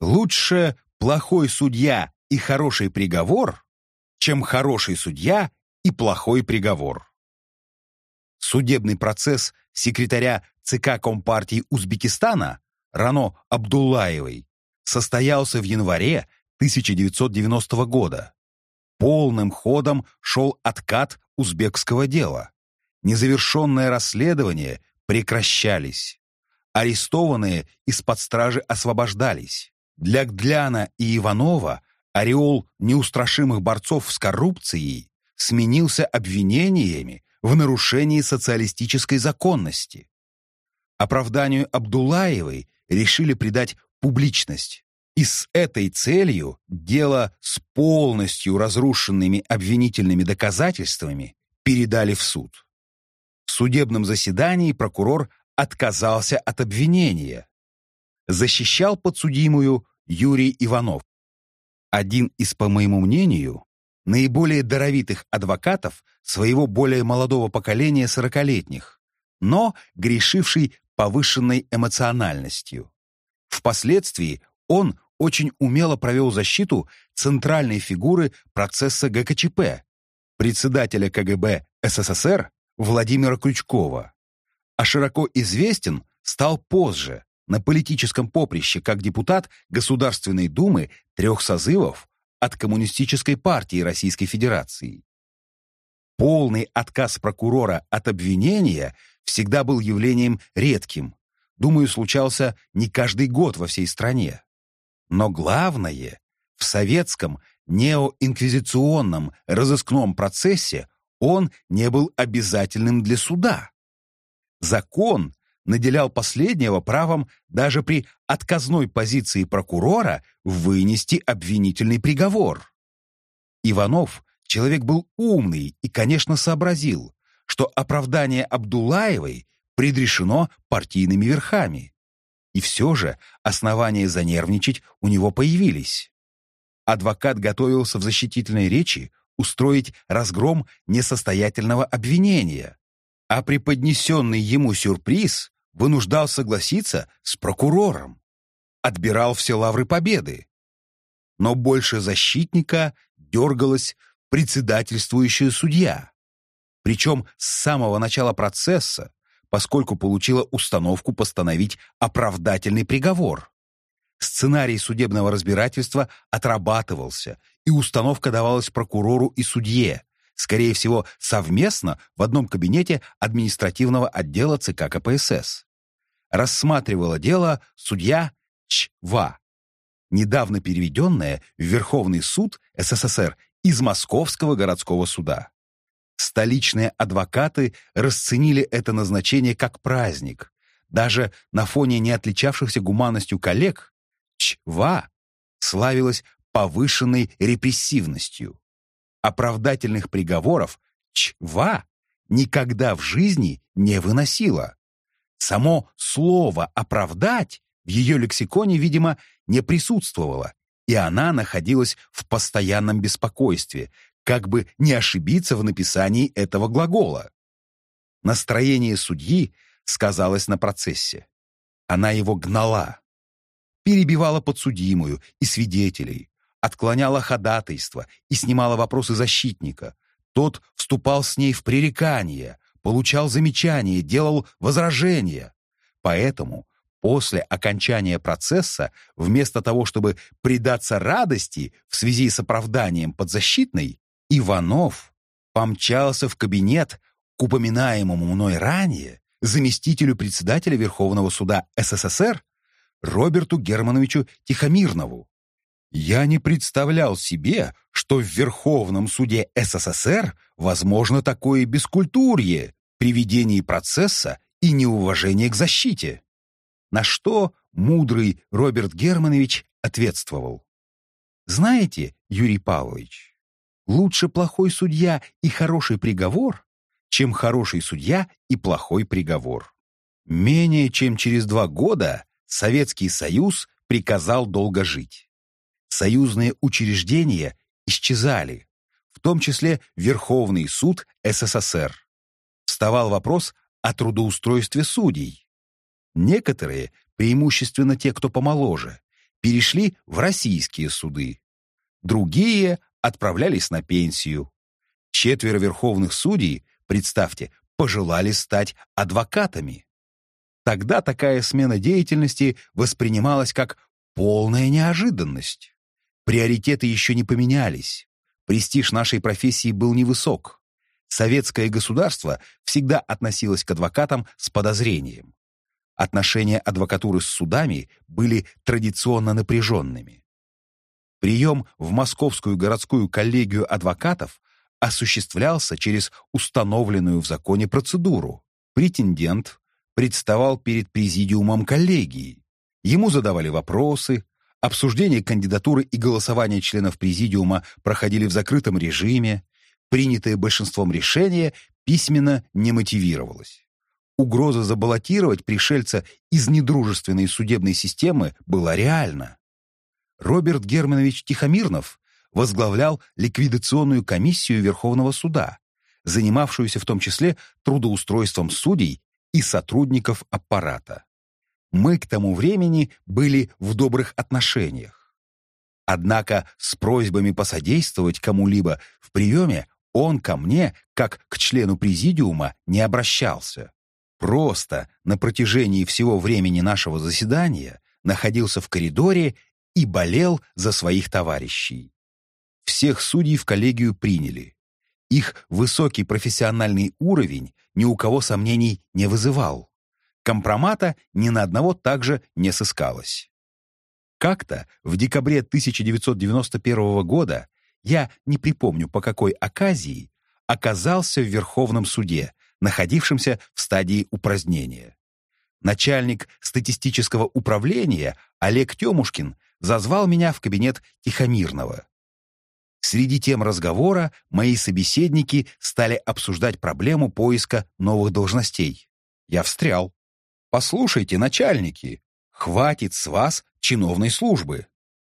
Лучше плохой судья и хороший приговор, чем хороший судья и плохой приговор. Судебный процесс секретаря ЦК Компартии Узбекистана Рано Абдуллаевой состоялся в январе 1990 года. Полным ходом шел откат узбекского дела. Незавершенные расследования прекращались. Арестованные из-под стражи освобождались. Для Гдляна и Иванова ореол неустрашимых борцов с коррупцией сменился обвинениями в нарушении социалистической законности. Оправданию Абдулаевой решили придать публичность. И с этой целью дело с полностью разрушенными обвинительными доказательствами передали в суд. В судебном заседании прокурор отказался от обвинения. Защищал подсудимую Юрий Иванов. Один из, по моему мнению, наиболее даровитых адвокатов своего более молодого поколения сорокалетних, но грешивший повышенной эмоциональностью. Впоследствии он очень умело провел защиту центральной фигуры процесса ГКЧП, председателя КГБ СССР Владимира Крючкова, а широко известен стал позже, на политическом поприще, как депутат Государственной Думы трех созывов от Коммунистической партии Российской Федерации. Полный отказ прокурора от обвинения всегда был явлением редким, думаю, случался не каждый год во всей стране. Но главное, в советском неоинквизиционном разыскном процессе он не был обязательным для суда. Закон наделял последнего правом даже при отказной позиции прокурора вынести обвинительный приговор. Иванов человек был умный и, конечно, сообразил, что оправдание Абдулаевой предрешено партийными верхами. И все же основания занервничать у него появились. Адвокат готовился в защитительной речи устроить разгром несостоятельного обвинения, а преподнесенный ему сюрприз вынуждал согласиться с прокурором, отбирал все лавры победы. Но больше защитника дергалась председательствующая судья. Причем с самого начала процесса, поскольку получила установку постановить оправдательный приговор. Сценарий судебного разбирательства отрабатывался, и установка давалась прокурору и судье, скорее всего, совместно в одном кабинете административного отдела ЦК КПСС. Рассматривала дело судья Чва, недавно переведенная в Верховный суд СССР из Московского городского суда. Столичные адвокаты расценили это назначение как праздник. Даже на фоне не отличавшихся гуманностью коллег Чва славилась повышенной репрессивностью. Оправдательных приговоров Чва никогда в жизни не выносила. Само слово «оправдать» в ее лексиконе, видимо, не присутствовало, и она находилась в постоянном беспокойстве, как бы не ошибиться в написании этого глагола. Настроение судьи сказалось на процессе. Она его гнала, перебивала подсудимую и свидетелей, отклоняла ходатайство и снимала вопросы защитника. Тот вступал с ней в пререкание, получал замечания, делал возражения. Поэтому после окончания процесса, вместо того, чтобы предаться радости в связи с оправданием подзащитной, Иванов помчался в кабинет к упоминаемому мной ранее заместителю председателя Верховного суда СССР Роберту Германовичу Тихомирнову. Я не представлял себе, что в Верховном суде СССР возможно такое бескультурье при ведении процесса и неуважение к защите. На что мудрый Роберт Германович ответствовал. Знаете, Юрий Павлович, Лучше плохой судья и хороший приговор, чем хороший судья и плохой приговор. Менее чем через два года Советский Союз приказал долго жить. Союзные учреждения исчезали, в том числе Верховный суд СССР. Вставал вопрос о трудоустройстве судей. Некоторые, преимущественно те, кто помоложе, перешли в российские суды. Другие отправлялись на пенсию. Четверо верховных судей, представьте, пожелали стать адвокатами. Тогда такая смена деятельности воспринималась как полная неожиданность. Приоритеты еще не поменялись. Престиж нашей профессии был невысок. Советское государство всегда относилось к адвокатам с подозрением. Отношения адвокатуры с судами были традиционно напряженными. Прием в Московскую городскую коллегию адвокатов осуществлялся через установленную в законе процедуру. Претендент представал перед президиумом коллегии. Ему задавали вопросы, обсуждение кандидатуры и голосование членов президиума проходили в закрытом режиме, принятое большинством решение письменно не мотивировалось. Угроза забаллотировать пришельца из недружественной судебной системы была реальна. Роберт Германович Тихомирнов возглавлял ликвидационную комиссию Верховного суда, занимавшуюся в том числе трудоустройством судей и сотрудников аппарата. Мы к тому времени были в добрых отношениях. Однако с просьбами посодействовать кому-либо в приеме он ко мне, как к члену президиума, не обращался. Просто на протяжении всего времени нашего заседания находился в коридоре и болел за своих товарищей. Всех судей в коллегию приняли. Их высокий профессиональный уровень ни у кого сомнений не вызывал. Компромата ни на одного также не сыскалось. Как-то в декабре 1991 года я не припомню по какой оказии оказался в Верховном суде, находившемся в стадии упразднения. Начальник статистического управления Олег Темушкин зазвал меня в кабинет Тихомирного. Среди тем разговора мои собеседники стали обсуждать проблему поиска новых должностей. Я встрял. «Послушайте, начальники, хватит с вас чиновной службы.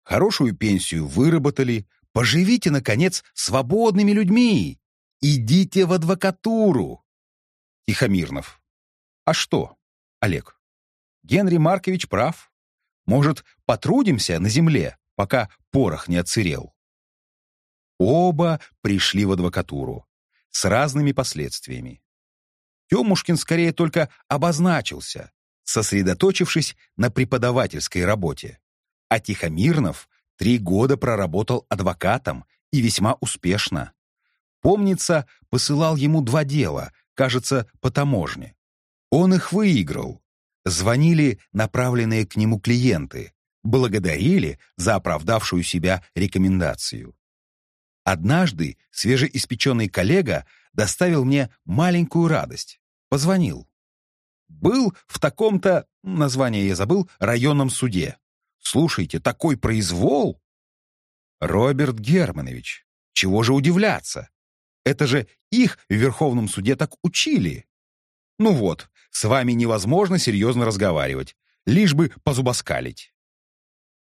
Хорошую пенсию выработали, поживите, наконец, свободными людьми. Идите в адвокатуру». Тихомирнов. «А что, Олег? Генри Маркович прав. Может, потрудимся на земле, пока порох не отсырел?» Оба пришли в адвокатуру с разными последствиями. Темушкин скорее только обозначился, сосредоточившись на преподавательской работе, а Тихомирнов три года проработал адвокатом и весьма успешно. Помнится, посылал ему два дела, кажется, по таможне. Он их выиграл. Звонили направленные к нему клиенты, благодарили за оправдавшую себя рекомендацию. Однажды свежеиспеченный коллега доставил мне маленькую радость. Позвонил. Был в таком-то, название я забыл, районном суде. Слушайте, такой произвол! Роберт Германович, чего же удивляться? Это же их в Верховном суде так учили. Ну вот, с вами невозможно серьезно разговаривать, лишь бы позубоскалить.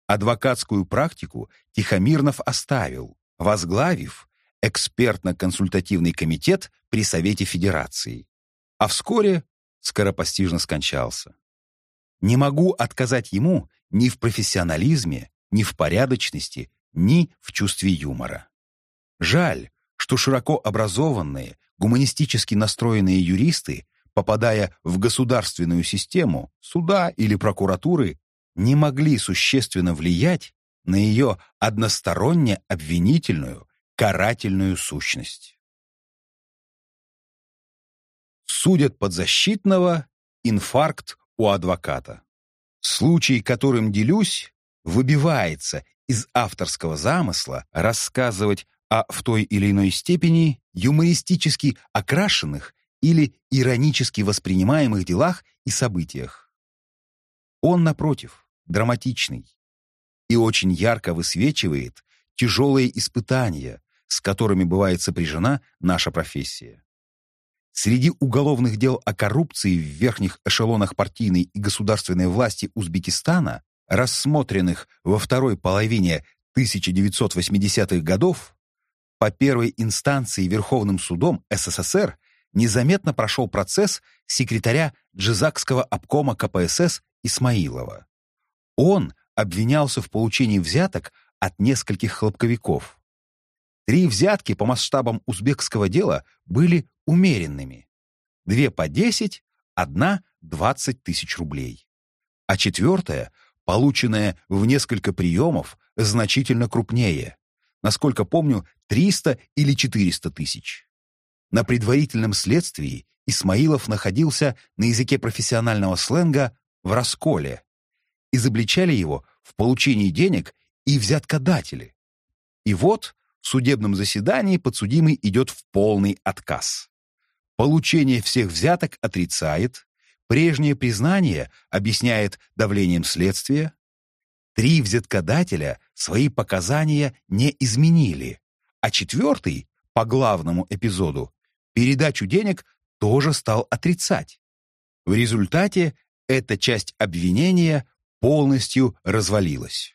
Адвокатскую практику Тихомирнов оставил, возглавив экспертно-консультативный комитет при Совете Федерации, а вскоре скоропостижно скончался. Не могу отказать ему ни в профессионализме, ни в порядочности, ни в чувстве юмора. Жаль, что широко образованные, гуманистически настроенные юристы, попадая в государственную систему, суда или прокуратуры, не могли существенно влиять на ее односторонне обвинительную, карательную сущность. Судят подзащитного, инфаркт у адвоката. Случай, которым делюсь, выбивается из авторского замысла рассказывать о в той или иной степени юмористически окрашенных или иронически воспринимаемых делах и событиях. Он, напротив, драматичный, и очень ярко высвечивает тяжелые испытания, с которыми бывает сопряжена наша профессия. Среди уголовных дел о коррупции в верхних эшелонах партийной и государственной власти Узбекистана, рассмотренных во второй половине 1980-х годов, по первой инстанции Верховным судом СССР незаметно прошел процесс секретаря Джизакского обкома КПСС Исмаилова. Он обвинялся в получении взяток от нескольких хлопковиков. Три взятки по масштабам узбекского дела были умеренными. Две по 10, одна — 20 тысяч рублей. А четвертая, полученная в несколько приемов, значительно крупнее. Насколько помню, 300 или 400 тысяч. На предварительном следствии Исмаилов находился на языке профессионального сленга в расколе. Изобличали его в получении денег и взяткодатели. И вот в судебном заседании подсудимый идет в полный отказ. Получение всех взяток отрицает, прежнее признание объясняет давлением следствия. Три взяткодателя свои показания не изменили, а четвертый, по главному эпизоду, передачу денег тоже стал отрицать. В результате эта часть обвинения полностью развалилась.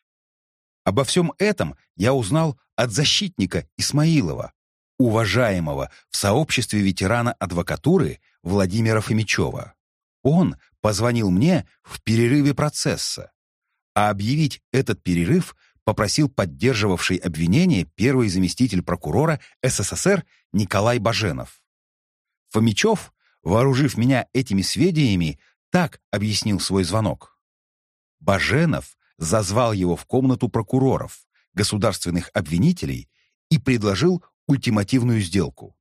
Обо всем этом я узнал от защитника Исмаилова, уважаемого в сообществе ветерана адвокатуры Владимира Фомичева. Он позвонил мне в перерыве процесса, а объявить этот перерыв попросил поддерживавший обвинение первый заместитель прокурора СССР Николай Баженов. Фомичев, вооружив меня этими сведениями, так объяснил свой звонок. Баженов зазвал его в комнату прокуроров, государственных обвинителей и предложил ультимативную сделку.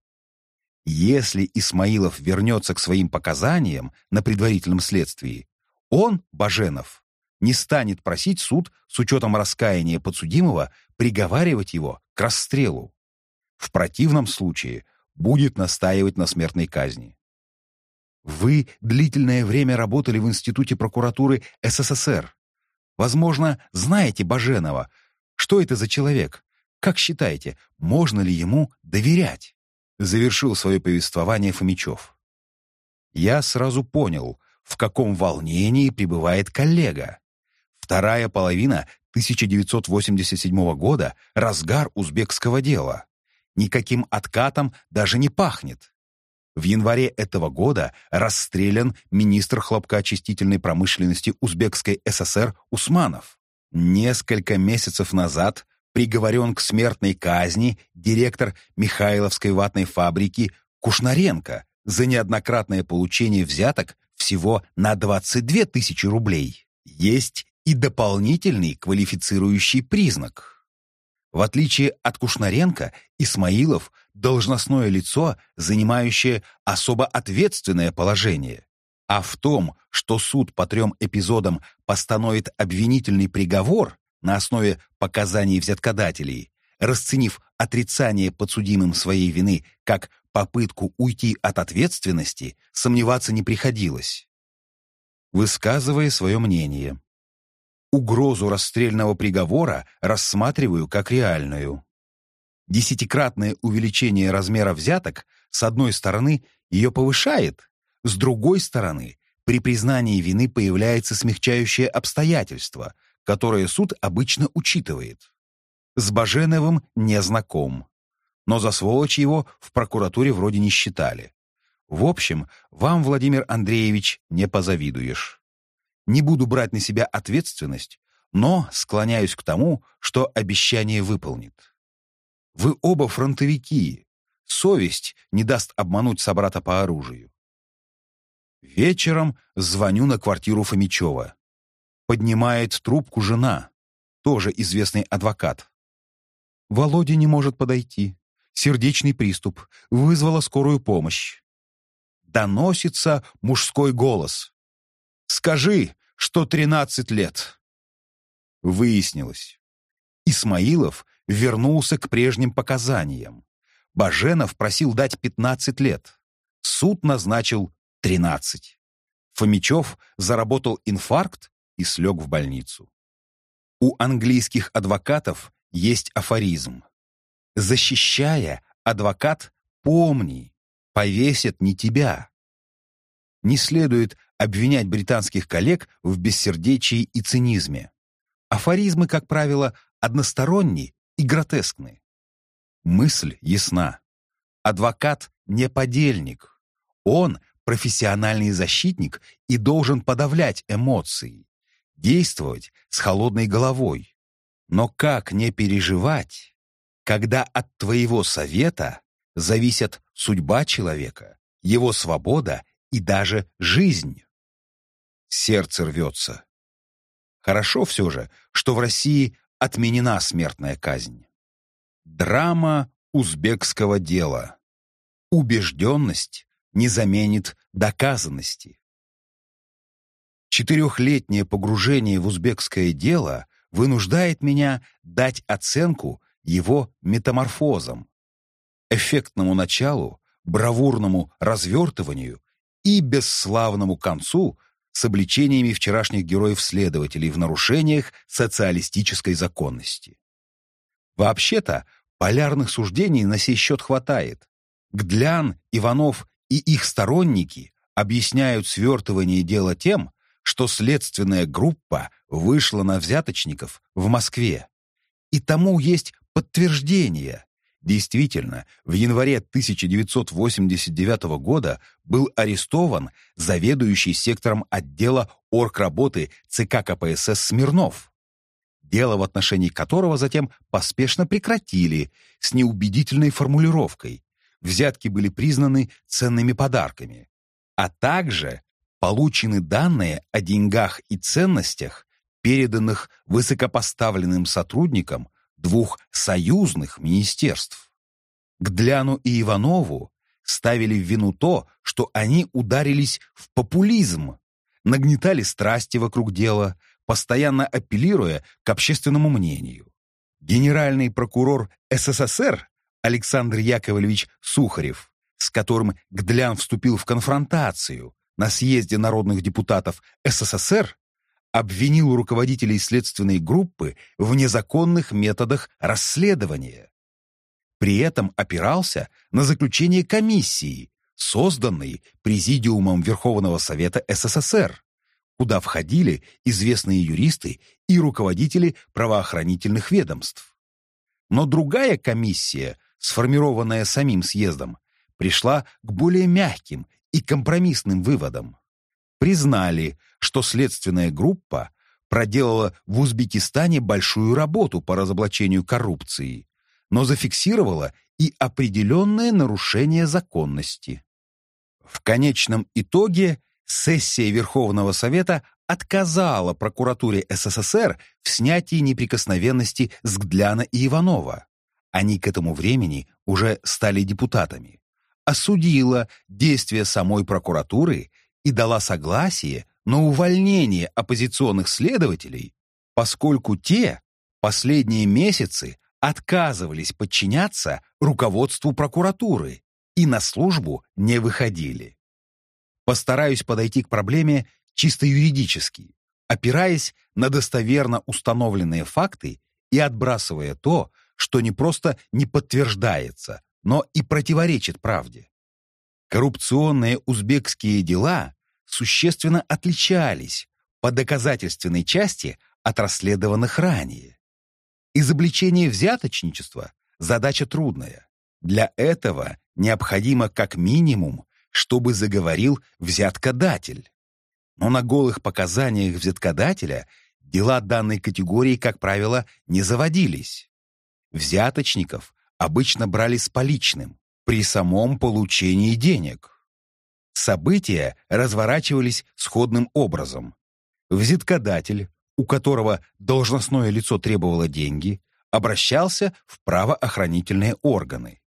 Если Исмаилов вернется к своим показаниям на предварительном следствии, он, Баженов, не станет просить суд с учетом раскаяния подсудимого приговаривать его к расстрелу. В противном случае будет настаивать на смертной казни. Вы длительное время работали в Институте прокуратуры СССР. Возможно, знаете Баженова. Что это за человек? Как считаете, можно ли ему доверять? Завершил свое повествование Фомичев. Я сразу понял, в каком волнении пребывает коллега. Вторая половина 1987 года — разгар узбекского дела. Никаким откатом даже не пахнет. В январе этого года расстрелян министр хлопкоочистительной промышленности Узбекской ССР Усманов. Несколько месяцев назад приговорен к смертной казни директор Михайловской ватной фабрики Кушнаренко за неоднократное получение взяток всего на 22 тысячи рублей. Есть и дополнительный квалифицирующий признак. В отличие от Кушнаренко, Исмаилов – должностное лицо, занимающее особо ответственное положение. А в том, что суд по трем эпизодам постановит обвинительный приговор на основе показаний взяткодателей, расценив отрицание подсудимым своей вины как попытку уйти от ответственности, сомневаться не приходилось. Высказывая свое мнение, угрозу расстрельного приговора рассматриваю как реальную. Десятикратное увеличение размера взяток, с одной стороны, ее повышает, с другой стороны, при признании вины появляется смягчающее обстоятельство, которое суд обычно учитывает. С Баженовым не знаком, но за сволочь его в прокуратуре вроде не считали. В общем, вам, Владимир Андреевич, не позавидуешь. Не буду брать на себя ответственность, но склоняюсь к тому, что обещание выполнит. Вы оба фронтовики. Совесть не даст обмануть собрата по оружию. Вечером звоню на квартиру Фомичева. Поднимает трубку жена, тоже известный адвокат. Володя не может подойти. Сердечный приступ. Вызвала скорую помощь. Доносится мужской голос. «Скажи, что тринадцать лет». Выяснилось. Исмаилов вернулся к прежним показаниям. Баженов просил дать 15 лет. Суд назначил 13. Фомичев заработал инфаркт и слег в больницу. У английских адвокатов есть афоризм. «Защищая, адвокат, помни, повесят не тебя». Не следует обвинять британских коллег в бессердечии и цинизме. Афоризмы, как правило, односторонние и гротескны. Мысль ясна. Адвокат не подельник. Он профессиональный защитник и должен подавлять эмоции. действовать с холодной головой. Но как не переживать, когда от твоего совета зависят судьба человека, его свобода и даже жизнь? Сердце рвется. Хорошо все же, что в России отменена смертная казнь. Драма узбекского дела. Убежденность не заменит доказанности. Четырехлетнее погружение в узбекское дело вынуждает меня дать оценку его метаморфозам, эффектному началу, бравурному развертыванию и бесславному концу с обличениями вчерашних героев-следователей в нарушениях социалистической законности. Вообще-то, полярных суждений на сей счет хватает. Гдлян, Иванов и их сторонники объясняют свертывание дела тем, что следственная группа вышла на взяточников в Москве. И тому есть подтверждение. Действительно, в январе 1989 года был арестован заведующий сектором отдела оргработы ЦК КПСС Смирнов, дело в отношении которого затем поспешно прекратили с неубедительной формулировкой. Взятки были признаны ценными подарками, а также получены данные о деньгах и ценностях, переданных высокопоставленным сотрудникам двух союзных министерств. Гдляну и Иванову ставили в вину то, что они ударились в популизм, нагнетали страсти вокруг дела, постоянно апеллируя к общественному мнению. Генеральный прокурор СССР Александр Яковлевич Сухарев, с которым Гдлян вступил в конфронтацию, на съезде народных депутатов СССР обвинил руководителей следственной группы в незаконных методах расследования. При этом опирался на заключение комиссии, созданной Президиумом Верховного Совета СССР, куда входили известные юристы и руководители правоохранительных ведомств. Но другая комиссия, сформированная самим съездом, пришла к более мягким и компромиссным выводом. Признали, что следственная группа проделала в Узбекистане большую работу по разоблачению коррупции, но зафиксировала и определенное нарушение законности. В конечном итоге сессия Верховного Совета отказала прокуратуре СССР в снятии неприкосновенности с Гдляна и Иванова. Они к этому времени уже стали депутатами осудила действия самой прокуратуры и дала согласие на увольнение оппозиционных следователей, поскольку те последние месяцы отказывались подчиняться руководству прокуратуры и на службу не выходили. Постараюсь подойти к проблеме чисто юридически, опираясь на достоверно установленные факты и отбрасывая то, что не просто не подтверждается, но и противоречит правде. Коррупционные узбекские дела существенно отличались по доказательственной части от расследованных ранее. Изобличение взяточничества – задача трудная. Для этого необходимо как минимум, чтобы заговорил взяткодатель. Но на голых показаниях взяткодателя дела данной категории, как правило, не заводились. Взяточников обычно брали с поличным при самом получении денег. События разворачивались сходным образом. Взяткодатель, у которого должностное лицо требовало деньги, обращался в правоохранительные органы.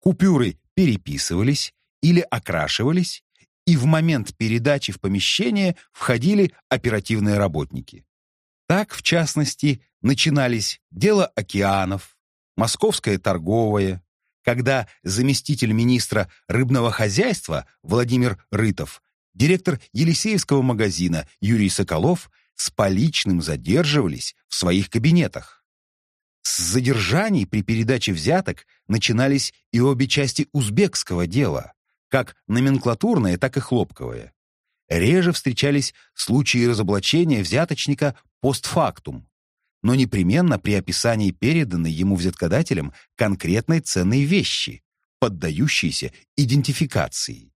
Купюры переписывались или окрашивались, и в момент передачи в помещение входили оперативные работники. Так, в частности, начинались дело океанов, Московское торговое, когда заместитель министра рыбного хозяйства Владимир Рытов, директор Елисеевского магазина Юрий Соколов с поличным задерживались в своих кабинетах. С задержаний при передаче взяток начинались и обе части узбекского дела, как номенклатурное, так и хлопковое. Реже встречались случаи разоблачения взяточника постфактум, но непременно при описании переданной ему взяткодателем конкретной ценной вещи, поддающейся идентификации.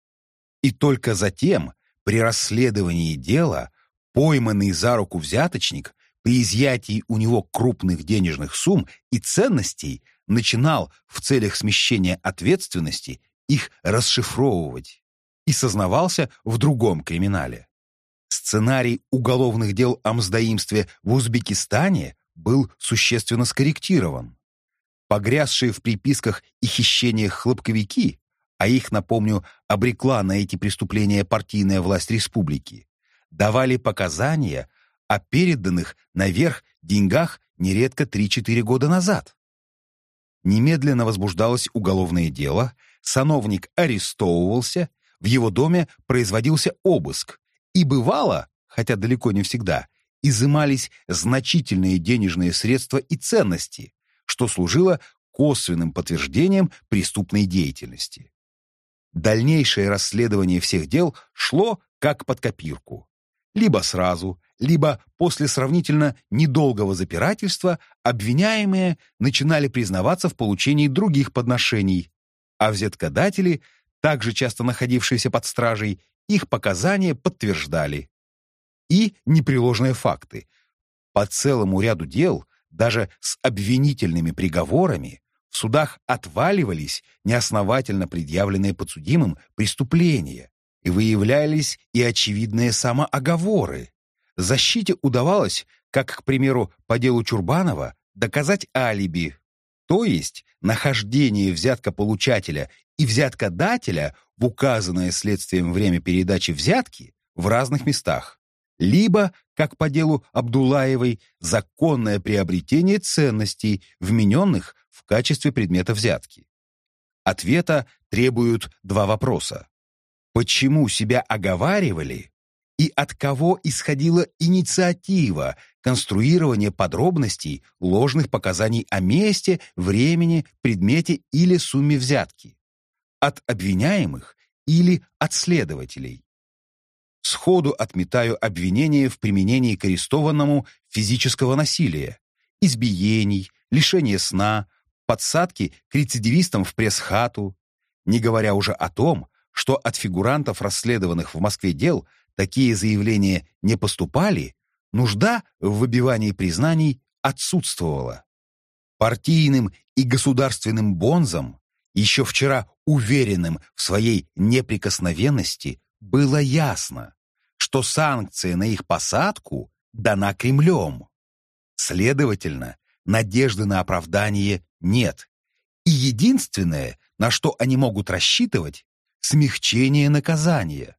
И только затем, при расследовании дела, Пойманный за руку взяточник при изъятии у него крупных денежных сумм и ценностей начинал в целях смещения ответственности их расшифровывать и сознавался в другом криминале. Сценарий уголовных дел о мздоимстве в Узбекистане был существенно скорректирован. Погрязшие в приписках и хищениях хлопковики, а их, напомню, обрекла на эти преступления партийная власть республики, давали показания о переданных наверх деньгах нередко 3-4 года назад. Немедленно возбуждалось уголовное дело, сановник арестовывался, в его доме производился обыск, и бывало, хотя далеко не всегда, изымались значительные денежные средства и ценности, что служило косвенным подтверждением преступной деятельности. Дальнейшее расследование всех дел шло как под копирку. Либо сразу, либо после сравнительно недолгого запирательства обвиняемые начинали признаваться в получении других подношений, а взяткодатели, также часто находившиеся под стражей, их показания подтверждали. И непреложные факты. По целому ряду дел, даже с обвинительными приговорами, в судах отваливались неосновательно предъявленные подсудимым преступления и выявлялись и очевидные самооговоры. Защите удавалось, как, к примеру, по делу Чурбанова, доказать алиби, то есть нахождение взяткополучателя и взяткодателя в указанное следствием время передачи взятки в разных местах, либо, как по делу Абдулаевой, законное приобретение ценностей, вмененных в качестве предмета взятки. Ответа требуют два вопроса. Почему себя оговаривали и от кого исходила инициатива конструирования подробностей ложных показаний о месте, времени, предмете или сумме взятки? От обвиняемых или от следователей? Сходу отметаю обвинение в применении к арестованному физического насилия, избиений, лишения сна, подсадки к рецидивистам в пресс-хату, не говоря уже о том, что от фигурантов расследованных в Москве дел такие заявления не поступали, нужда в выбивании признаний отсутствовала. Партийным и государственным бонзам, еще вчера уверенным в своей неприкосновенности, было ясно, что санкция на их посадку дана Кремлем. Следовательно, надежды на оправдание нет. И единственное, на что они могут рассчитывать, смягчение наказания.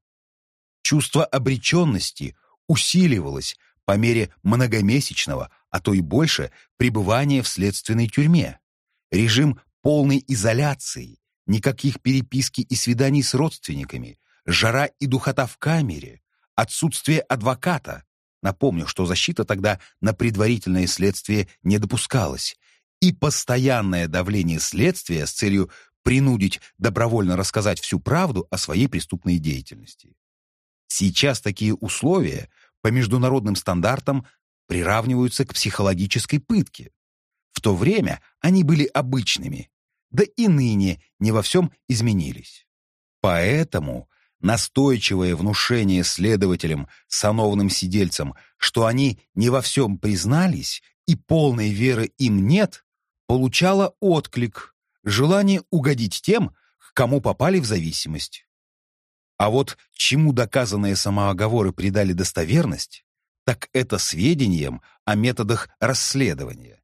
Чувство обреченности усиливалось по мере многомесячного, а то и больше, пребывания в следственной тюрьме. Режим полной изоляции, никаких переписки и свиданий с родственниками, жара и духота в камере, отсутствие адвоката. Напомню, что защита тогда на предварительное следствие не допускалась, и постоянное давление следствия с целью принудить добровольно рассказать всю правду о своей преступной деятельности. Сейчас такие условия по международным стандартам приравниваются к психологической пытке. В то время они были обычными, да и ныне не во всем изменились. Поэтому настойчивое внушение следователям, сановным сидельцам, что они не во всем признались и полной веры им нет, получало отклик желание угодить тем, к кому попали в зависимость. А вот чему доказанные самооговоры придали достоверность, так это сведениям о методах расследования.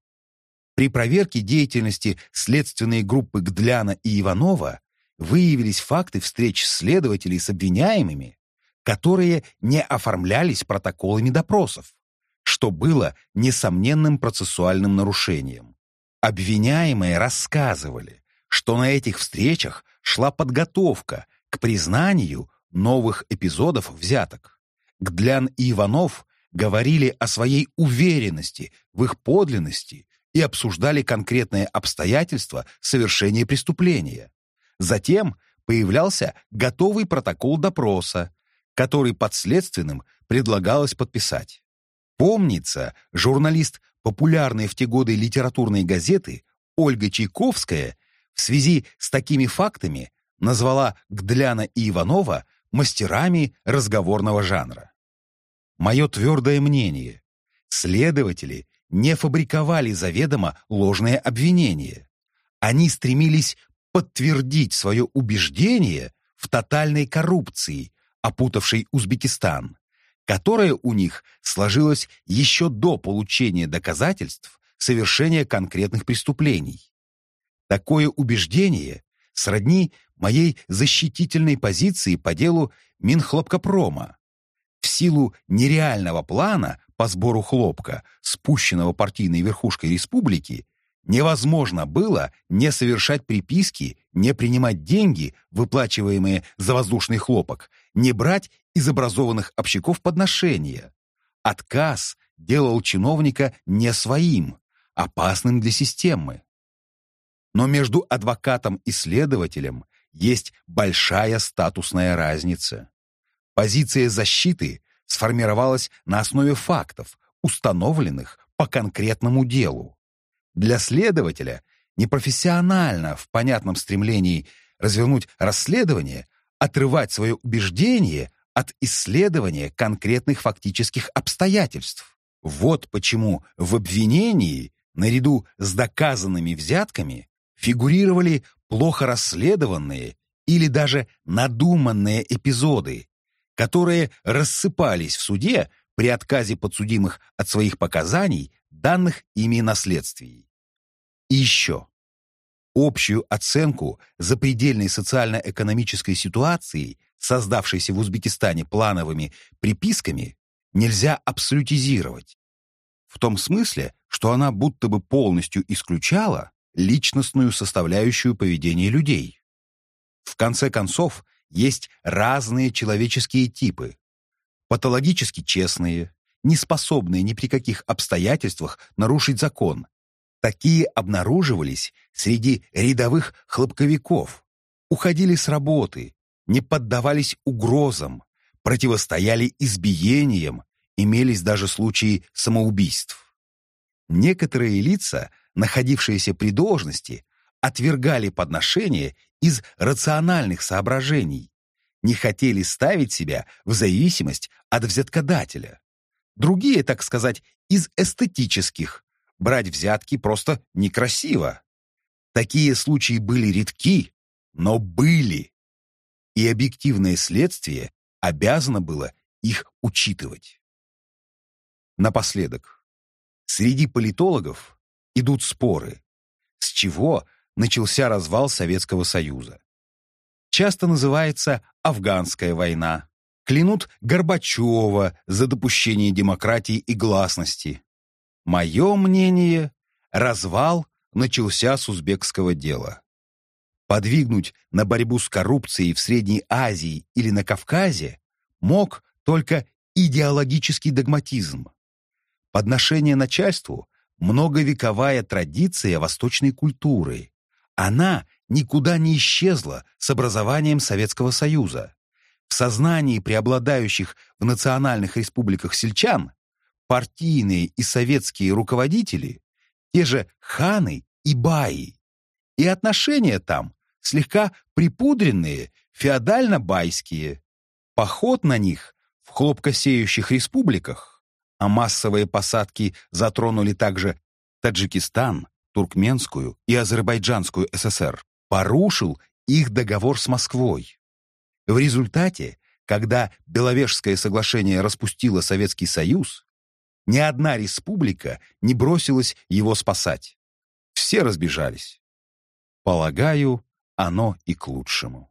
При проверке деятельности следственной группы Гдляна и Иванова выявились факты встреч следователей с обвиняемыми, которые не оформлялись протоколами допросов, что было несомненным процессуальным нарушением. Обвиняемые рассказывали, что на этих встречах шла подготовка к признанию новых эпизодов взяток. Гдлян и Иванов говорили о своей уверенности в их подлинности и обсуждали конкретные обстоятельства совершения преступления. Затем появлялся готовый протокол допроса, который подследственным предлагалось подписать. Помнится, журналист популярной в те годы литературной газеты Ольга Чайковская в связи с такими фактами назвала Гдляна и Иванова мастерами разговорного жанра. мое твердое мнение. Следователи не фабриковали заведомо ложные обвинения. Они стремились подтвердить свое убеждение в тотальной коррупции, опутавшей Узбекистан, которая у них сложилась еще до получения доказательств совершения конкретных преступлений. Такое убеждение сродни моей защитительной позиции по делу Минхлопкопрома. В силу нереального плана по сбору хлопка, спущенного партийной верхушкой республики, невозможно было не совершать приписки, не принимать деньги, выплачиваемые за воздушный хлопок, не брать из образованных общаков подношения. Отказ делал чиновника не своим, опасным для системы. Но между адвокатом и следователем есть большая статусная разница. Позиция защиты сформировалась на основе фактов, установленных по конкретному делу. Для следователя непрофессионально в понятном стремлении развернуть расследование, отрывать свое убеждение от исследования конкретных фактических обстоятельств. Вот почему в обвинении, наряду с доказанными взятками, фигурировали плохо расследованные или даже надуманные эпизоды, которые рассыпались в суде при отказе подсудимых от своих показаний, данных ими на И еще. Общую оценку запредельной социально-экономической ситуации, создавшейся в Узбекистане плановыми приписками, нельзя абсолютизировать. В том смысле, что она будто бы полностью исключала личностную составляющую поведения людей. В конце концов, есть разные человеческие типы. Патологически честные, не способные ни при каких обстоятельствах нарушить закон. Такие обнаруживались среди рядовых хлопковиков, уходили с работы, не поддавались угрозам, противостояли избиениям, имелись даже случаи самоубийств. Некоторые лица находившиеся при должности, отвергали подношения из рациональных соображений, не хотели ставить себя в зависимость от взяткодателя. Другие, так сказать, из эстетических. Брать взятки просто некрасиво. Такие случаи были редки, но были. И объективное следствие обязано было их учитывать. Напоследок. Среди политологов идут споры, с чего начался развал Советского Союза. Часто называется «Афганская война», клянут Горбачева за допущение демократии и гласности. Мое мнение – развал начался с узбекского дела. Подвигнуть на борьбу с коррупцией в Средней Азии или на Кавказе мог только идеологический догматизм. Подношение начальству многовековая традиция восточной культуры. Она никуда не исчезла с образованием Советского Союза. В сознании преобладающих в национальных республиках сельчан партийные и советские руководители, те же ханы и баи. И отношения там слегка припудренные, феодально-байские. Поход на них в хлопкосеющих республиках а массовые посадки затронули также Таджикистан, Туркменскую и Азербайджанскую ССР, порушил их договор с Москвой. В результате, когда Беловежское соглашение распустило Советский Союз, ни одна республика не бросилась его спасать. Все разбежались. Полагаю, оно и к лучшему.